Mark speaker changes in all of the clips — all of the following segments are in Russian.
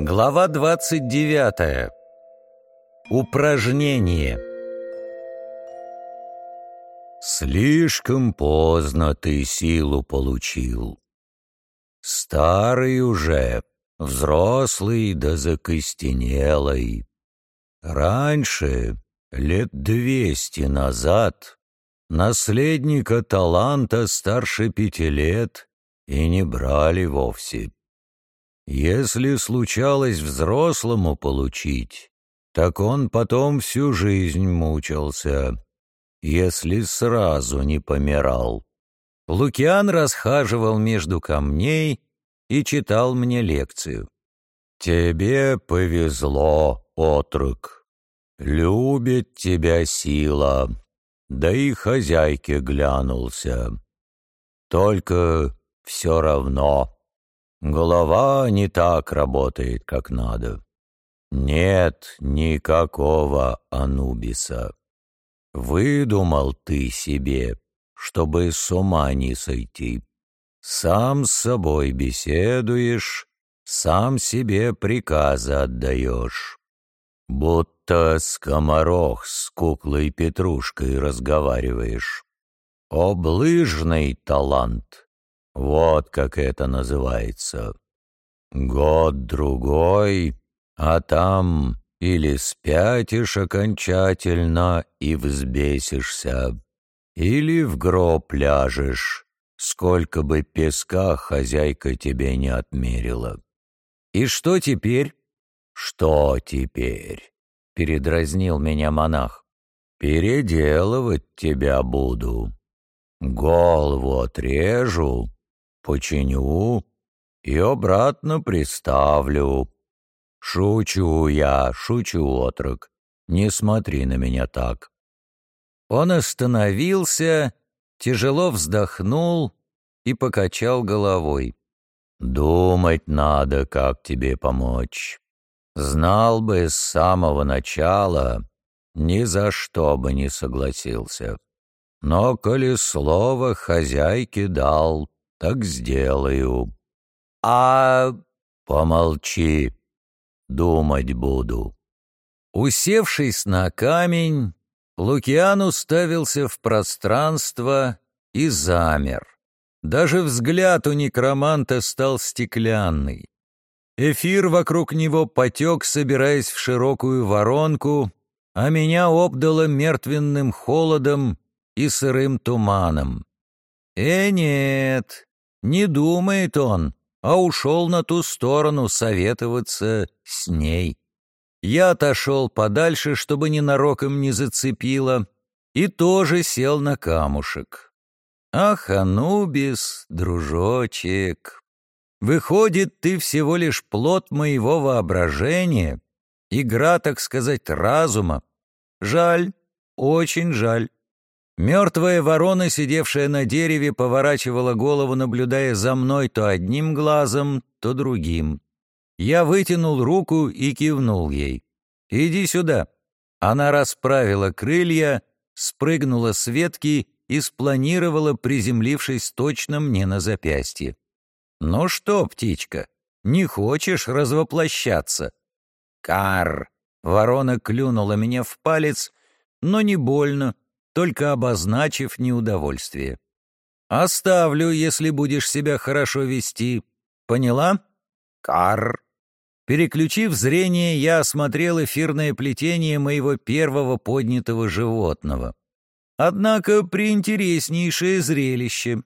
Speaker 1: Глава 29. Упражнение. Слишком поздно ты силу получил. Старый уже, взрослый да закостенелый. Раньше, лет двести назад, наследника таланта старше пяти лет и не брали вовсе. Если случалось взрослому получить, так он потом всю жизнь мучился, если сразу не помирал. Лукиан расхаживал между камней и читал мне лекцию. «Тебе повезло, отрок. Любит тебя сила, да и хозяйке глянулся. Только все равно голова не так работает, как надо. Нет никакого Анубиса. Выдумал ты себе, чтобы с ума не сойти. Сам с собой беседуешь, сам себе приказы отдаешь. Будто скоморох с куклой Петрушкой разговариваешь. Облыжный талант, вот как это называется. Год-другой, а там или спятишь окончательно и взбесишься, или в гроб ляжешь, сколько бы песка хозяйка тебе не отмерила. И что теперь? Что теперь? Передразнил меня монах. Переделывать тебя буду. Голову отрежу, починю и обратно приставлю. Шучу я, шучу, отрок. Не смотри на меня так. Он остановился, тяжело вздохнул и покачал головой. «Думать надо, как тебе помочь. Знал бы с самого начала, ни за что бы не согласился. Но коли слово хозяйке дал, так сделаю. А помолчи, думать буду». Усевшись на камень, Лукиан уставился в пространство и замер. Даже взгляд у некроманта стал стеклянный. Эфир вокруг него потек, собираясь в широкую воронку, а меня обдало мертвенным холодом и сырым туманом. Э, нет, не думает он, а ушел на ту сторону советоваться с ней. Я отошел подальше, чтобы ненароком не зацепило, и тоже сел на камушек. Ах, Анубис, дружочек, выходит, ты всего лишь плод моего воображения, игра, так сказать, разума. Жаль, очень жаль. Мертвая ворона, сидевшая на дереве, поворачивала голову, наблюдая за мной то одним глазом, то другим. Я вытянул руку и кивнул ей. «Иди сюда». Она расправила крылья, спрыгнула с ветки и спланировала, приземлившись точно мне на запястье. «Ну что, птичка, не хочешь развоплощаться?» «Кар!» — ворона клюнула меня в палец, но не больно, только обозначив неудовольствие. «Оставлю, если будешь себя хорошо вести. Поняла?» «Кар!» Переключив зрение, я осмотрел эфирное плетение моего первого поднятого животного. Однако приинтереснейшее зрелище.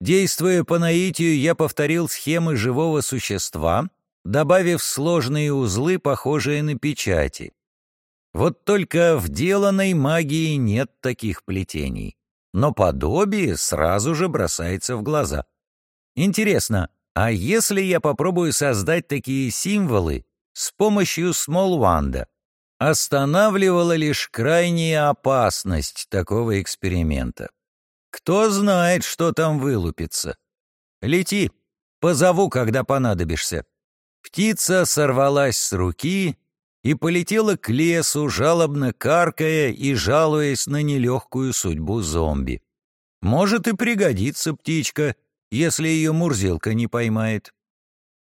Speaker 1: Действуя по наитию, я повторил схемы живого существа, добавив сложные узлы, похожие на печати. Вот только в деланной магии нет таких плетений, но подобие сразу же бросается в глаза. Интересно, а если я попробую создать такие символы с помощью Смолванда? Останавливала лишь крайняя опасность такого эксперимента. Кто знает, что там вылупится. Лети, позову, когда понадобишься. Птица сорвалась с руки и полетела к лесу, жалобно каркая и жалуясь на нелегкую судьбу зомби. Может и пригодится птичка, если ее Мурзилка не поймает.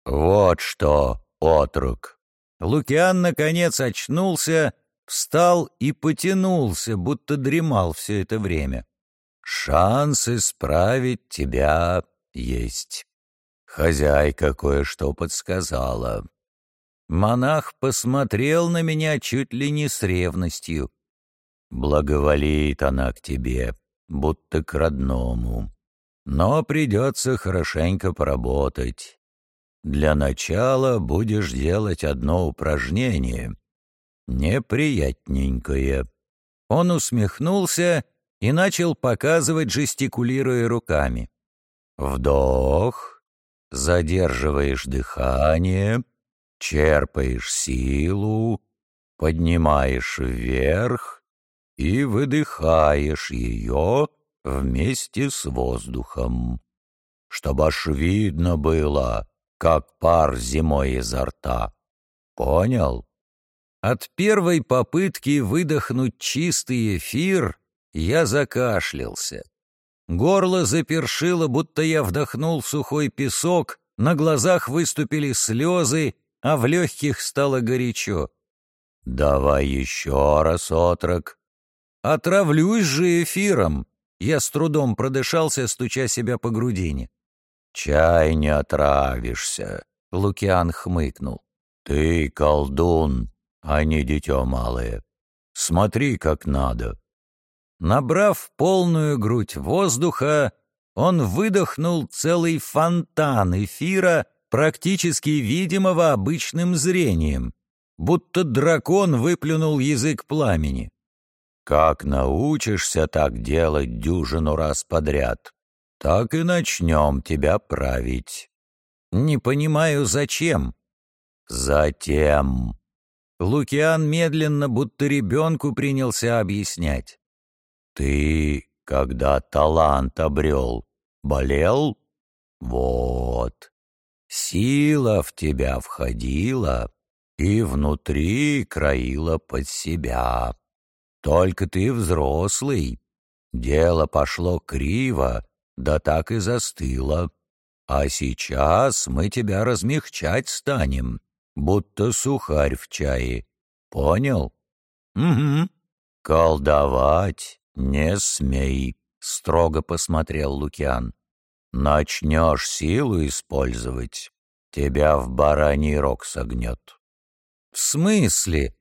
Speaker 1: «Вот что, отрок!»
Speaker 2: Лукиан, наконец, очнулся, встал и потянулся, будто дремал все это время.
Speaker 1: «Шанс исправить тебя есть. Хозяйка кое-что подсказала».
Speaker 2: Монах посмотрел на меня чуть ли не с ревностью.
Speaker 1: «Благоволит она к тебе, будто к родному. Но придется хорошенько поработать. Для начала будешь делать одно упражнение. Неприятненькое».
Speaker 2: Он усмехнулся и начал показывать, жестикулируя руками.
Speaker 1: Вдох, задерживаешь дыхание, черпаешь силу, поднимаешь вверх и выдыхаешь ее вместе с воздухом, чтобы аж видно было, как пар зимой изо рта. Понял?
Speaker 2: От первой попытки выдохнуть чистый эфир я закашлялся. Горло запершило, будто я вдохнул сухой песок, на глазах выступили слезы, а в легких стало горячо.
Speaker 1: «Давай еще раз, отрок».
Speaker 2: «Отравлюсь же эфиром!» Я с трудом продышался, стуча себя по грудине.
Speaker 1: «Чай не отравишься», — Лукиан хмыкнул. «Ты колдун, а не дитё малое. Смотри, как надо».
Speaker 2: Набрав полную грудь воздуха, он выдохнул целый фонтан эфира, практически видимого обычным зрением, будто дракон выплюнул язык пламени.
Speaker 1: «Как научишься так делать дюжину раз подряд, так и начнем тебя править».
Speaker 2: «Не понимаю, зачем?»
Speaker 1: «Затем».
Speaker 2: Лукиан медленно, будто ребенку принялся объяснять.
Speaker 1: Ты, когда талант обрел, болел? Вот. Сила в тебя входила и внутри краила под себя. Только ты взрослый. Дело пошло криво, да так и застыло. А сейчас мы тебя размягчать станем, будто сухарь в чае. Понял?
Speaker 2: Угу.
Speaker 1: Колдовать «Не смей», — строго посмотрел Лукиан. «Начнешь силу использовать, тебя в бараний рог согнет».
Speaker 2: «В смысле?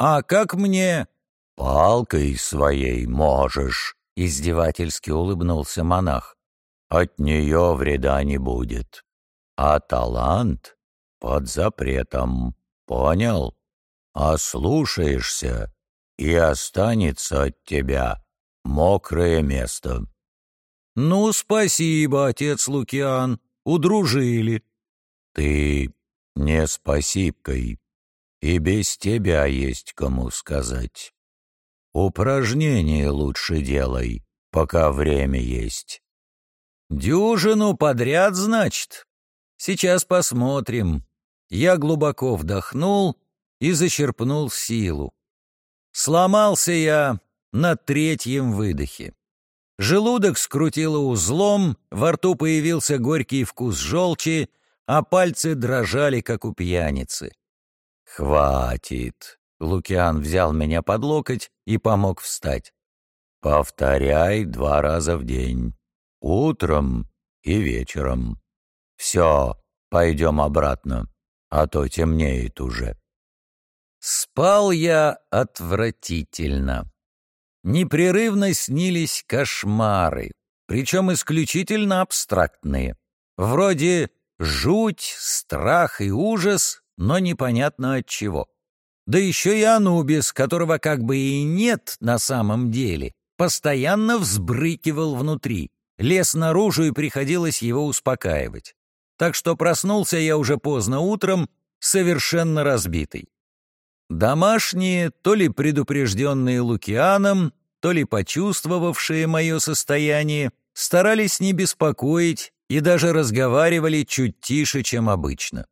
Speaker 2: А как мне...»
Speaker 1: «Палкой своей можешь», — издевательски улыбнулся монах. «От нее вреда не будет. А талант под запретом, понял? А слушаешься, и останется от тебя мокрое место».
Speaker 2: «Ну, спасибо, отец Лукиан, удружили».
Speaker 1: «Ты не спасибкой, и без тебя есть кому сказать. Упражнение лучше делай, пока время есть».
Speaker 2: «Дюжину подряд, значит? Сейчас посмотрим». Я глубоко вдохнул и зачерпнул силу. Сломался я на третьем выдохе. Желудок скрутило узлом, во рту появился горький вкус желчи, а пальцы дрожали, как у пьяницы.
Speaker 1: «Хватит!» — Лукиан взял меня под локоть и помог встать. «Повторяй два раза в день. Утром и вечером. Все, пойдем обратно, а то темнеет уже».
Speaker 2: Спал я отвратительно непрерывно снились кошмары, причем исключительно абстрактные, вроде жуть, страх и ужас, но непонятно от чего. Да еще и Анубис, которого как бы и нет на самом деле, постоянно взбрыкивал внутри, лез наружу и приходилось его успокаивать. Так что проснулся я уже поздно утром, совершенно разбитый. Домашние, то ли предупрежденные Лукианом, то ли почувствовавшие мое состояние, старались не беспокоить и даже разговаривали чуть тише, чем обычно.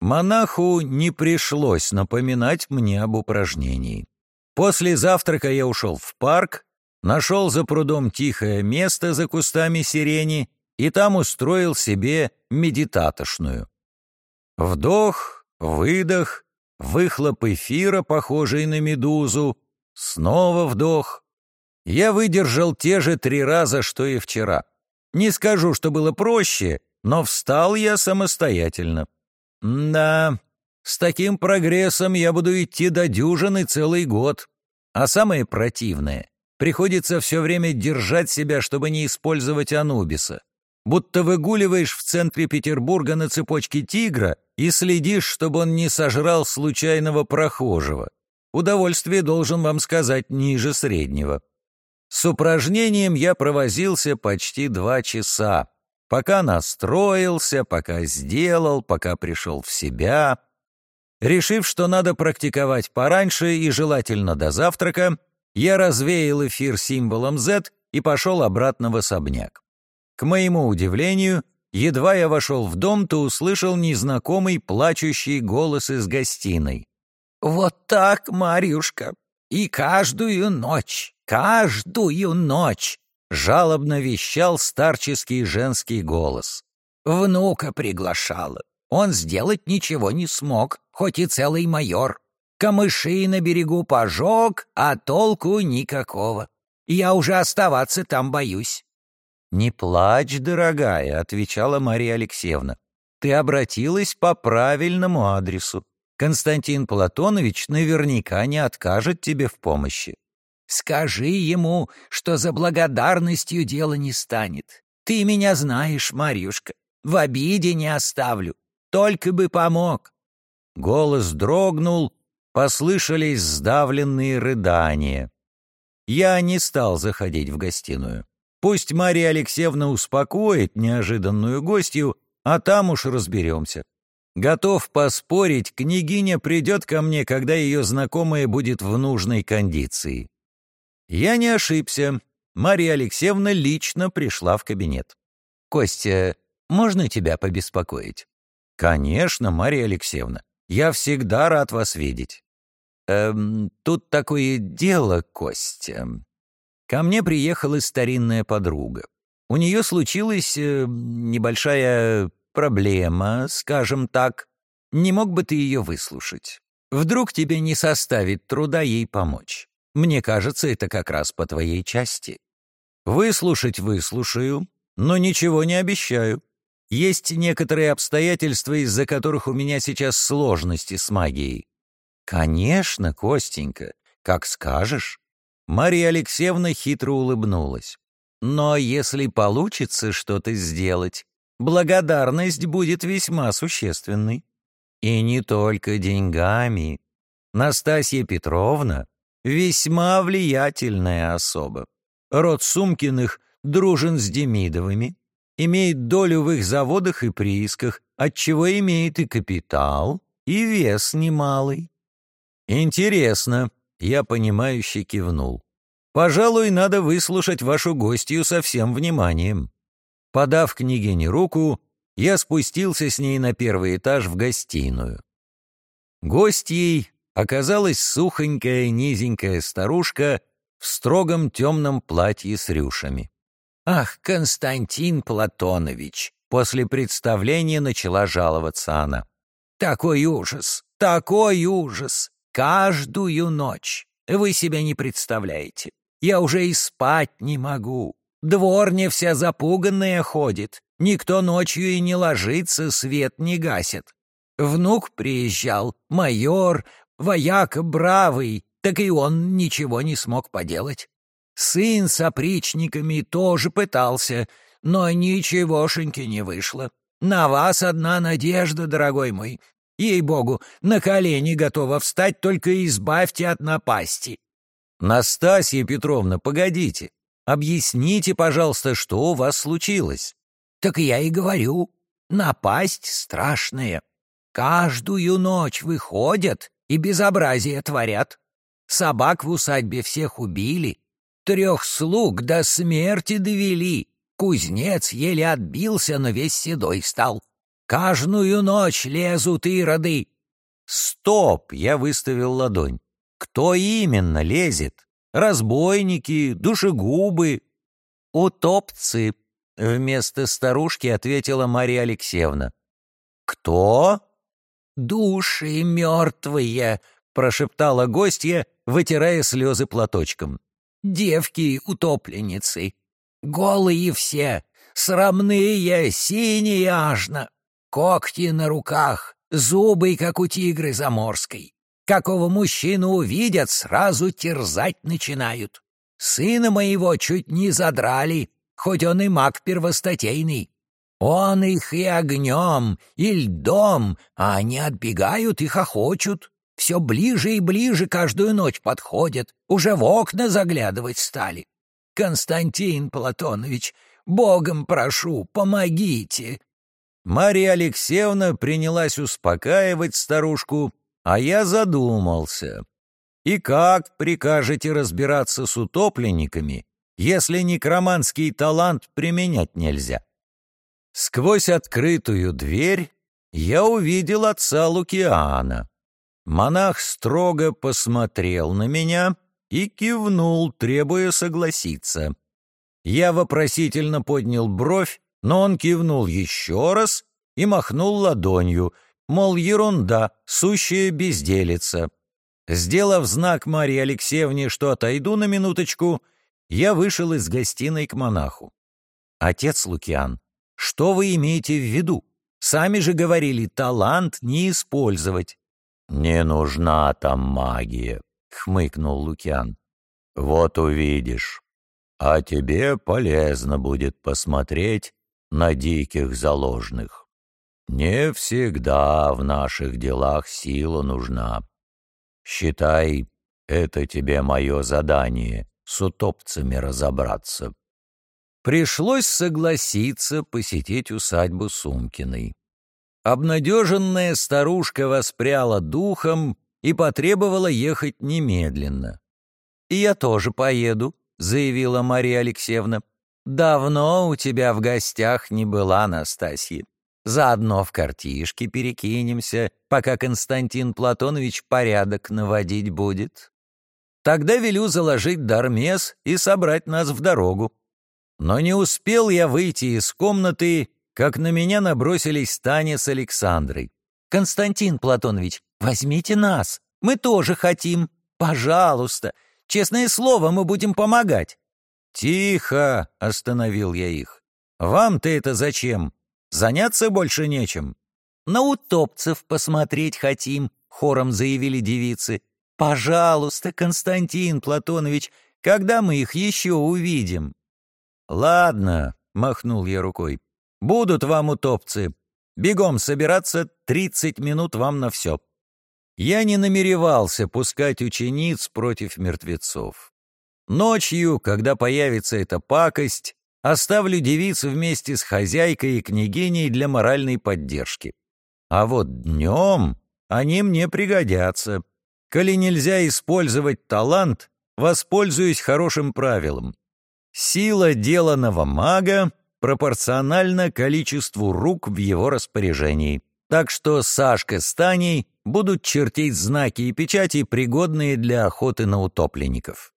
Speaker 2: Монаху не пришлось напоминать мне об упражнении. После завтрака я ушел в парк, нашел за прудом тихое место за кустами сирени и там устроил себе медитатошную. Вдох, выдох, выхлоп эфира, похожий на медузу, снова вдох. Я выдержал те же три раза, что и вчера. Не скажу, что было проще, но встал я самостоятельно. Да, с таким прогрессом я буду идти до дюжины целый год. А самое противное, приходится все время держать себя, чтобы не использовать Анубиса. Будто выгуливаешь в центре Петербурга на цепочке тигра и следишь, чтобы он не сожрал случайного прохожего. Удовольствие, должен вам сказать, ниже среднего. С упражнением я провозился почти два часа, пока настроился, пока сделал, пока пришел в себя. Решив, что надо практиковать пораньше и желательно до завтрака, я развеял эфир символом Z и пошел обратно в особняк. К моему удивлению, едва я вошел в дом, то услышал незнакомый плачущий голос из гостиной. «Вот так, Марьюшка, и каждую ночь, каждую ночь!» — жалобно вещал старческий женский голос. «Внука приглашала. Он сделать ничего не смог, хоть и целый майор. Камыши на берегу пожег, а толку никакого. Я уже оставаться там боюсь». «Не плачь, дорогая», — отвечала Мария Алексеевна. «Ты обратилась по правильному адресу. Константин Платонович наверняка не откажет тебе в помощи. Скажи ему, что за благодарностью дело не станет. Ты меня знаешь, Марьюшка, в обиде не оставлю, только бы помог». Голос дрогнул, послышались сдавленные рыдания. Я не стал заходить в гостиную. Пусть Мария Алексеевна успокоит неожиданную гостью, а там уж разберемся. Готов поспорить, княгиня придет ко мне, когда ее знакомая будет в нужной кондиции. Я не ошибся. Мария Алексеевна лично пришла в кабинет. «Костя, можно тебя побеспокоить?» «Конечно, Мария Алексеевна. Я всегда рад вас видеть». «Эм, тут такое дело, Костя. Ко мне приехала старинная подруга. У нее случилась э, небольшая проблема, скажем так. Не мог бы ты ее выслушать? Вдруг тебе не составит труда ей помочь? Мне кажется, это как раз по твоей части. Выслушать выслушаю, но ничего не обещаю. Есть некоторые обстоятельства, из-за которых у меня сейчас сложности с магией. Конечно, Костенька, как скажешь. Мария Алексеевна хитро улыбнулась. Но если получится что-то сделать, благодарность будет весьма существенной. И не только деньгами. Настасья Петровна — весьма влиятельная особа. Род Сумкиных дружен с Демидовыми, имеет долю в их заводах и приисках, отчего имеет и капитал, и вес немалый. Интересно, я понимающе кивнул. Пожалуй, надо выслушать вашу гостью со всем вниманием. Подав княгине руку, я спустился с ней на первый этаж в гостиную. Гостьей оказалась сухонькая, низенькая старушка в строгом темном платье с рюшами. «Ах, Константин Платонович!» После представления начала жаловаться она. «Такой ужас! Такой ужас! Каждую ночь! Вы себя не представляете! Я уже и спать не могу! Дворня вся запуганная ходит. Никто ночью и не ложится, свет не гасит. Внук приезжал, майор, вояк бравый, так и он ничего не смог поделать. Сын с опричниками тоже пытался, но ничегошеньки не вышло. На вас одна надежда, дорогой мой. Ей-богу, на колени готова встать, только избавьте от напасти. Настасья Петровна, погодите. Объясните, пожалуйста, что у вас случилось?» «Так я и говорю. Напасть страшная. Каждую ночь выходят и безобразие творят. Собак в усадьбе всех убили, трех слуг до смерти довели. Кузнец еле отбился, но весь седой стал. Каждую ночь лезут ироды». «Стоп!» — я выставил ладонь. «Кто именно лезет?» разбойники, душегубы, утопцы, вместо старушки ответила Мария Алексеевна. Кто? души мертвые!» — прошептала гостья, вытирая слезы платочком. «Девки-утопленницы! Голые все, срамные, синие ажно, когти на руках, зубы, как у тигры заморской. Какого мужчину увидят, сразу терзать начинают. Сына моего чуть не задрали, хоть он и маг первостатейный. Он их и огнем, и льдом, а они отбегают и хохочут. Все ближе и ближе каждую ночь подходят, уже в окна заглядывать стали. Константин Платонович, Богом прошу, помогите!»
Speaker 1: Марья Алексеевна принялась успокаивать старушку, а я задумался. И как прикажете разбираться с утопленниками, если некроманский талант применять нельзя? Сквозь открытую дверь я увидел отца Лукиана. Монах строго посмотрел на меня и кивнул, требуя согласиться. Я вопросительно поднял бровь, но он кивнул еще раз и махнул ладонью, мол, ерунда, сущая безделица. Сделав знак Марии Алексеевне, что отойду на минуточку, я вышел из гостиной к монаху. «Отец Лукиан, что вы имеете в виду? Сами же говорили, талант не использовать». «Не нужна там магия», — хмыкнул Лукиан. «Вот увидишь. А тебе полезно будет посмотреть на диких заложных. Не всегда в наших делах сила нужна. Считай, это тебе мое задание — с утопцами разобраться. Пришлось согласиться посетить усадьбу Сумкиной. Обнадеженная старушка воспряла духом и потребовала ехать немедленно. «И я тоже поеду», — заявила Мария Алексеевна. «Давно у тебя в гостях не была, Настасья. Заодно в картишки перекинемся, пока Константин Платонович порядок наводить будет. Тогда велю заложить дармес и собрать нас в дорогу. Но не успел я выйти из комнаты, как на меня набросились Таня с Александрой. «Константин Платонович, возьмите нас, мы тоже хотим. Пожалуйста, честное слово, мы будем помогать». «Тихо!» — остановил я их. «Вам-то это зачем? Заняться больше нечем». «На утопцев посмотреть хотим», — хором заявили девицы. «Пожалуйста, Константин Платонович, когда мы их еще увидим?» «Ладно», — махнул я рукой, — «будут вам утопцы. Бегом собираться, тридцать минут вам на все». Я не намеревался пускать учениц против мертвецов. Ночью, когда появится эта пакость, оставлю девиц вместе с хозяйкой и княгиней для моральной поддержки. А вот днем они мне пригодятся. Коли нельзя использовать талант, воспользуюсь хорошим правилом. Сила деланного мага пропорциональна количеству рук в его распоряжении. Так что Сашка с Таней будут чертить знаки и печати, пригодные для охоты на утопленников.